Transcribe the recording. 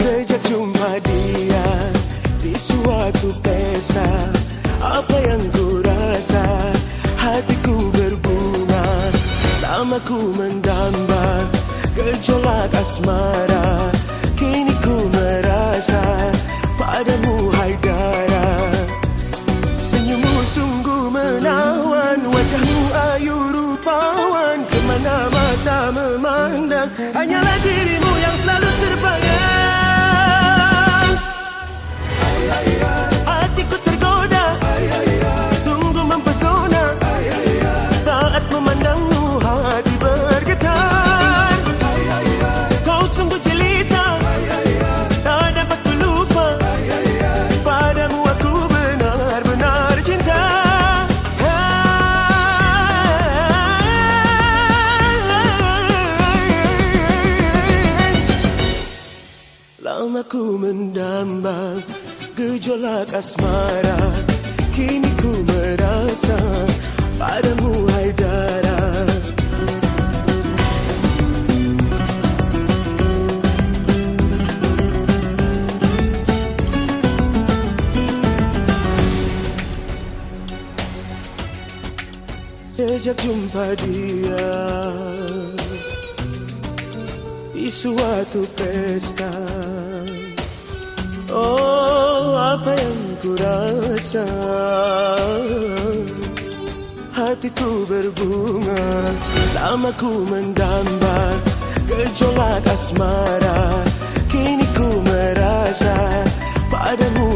Seja cuma dia Di suatu pesta Apa yang ku rasa? Hatiku berbunga Namaku mendamba Gejolak asmara. Kini ku merasa Padamu hai gara Senyummu sungguh menawan Wajahmu ayu rupawan. Kemana mata memandang Hanyalah dirimu. Lama ku mendamba gejolak asmara Kini ku merasa padamu Haidara. Sejak jumpa dia Di suatu pesta Oh, apa yang ku rasa? Hatiku berbunga Lama ku mendamba Gejolak asmara. Kini ku merasa Padamu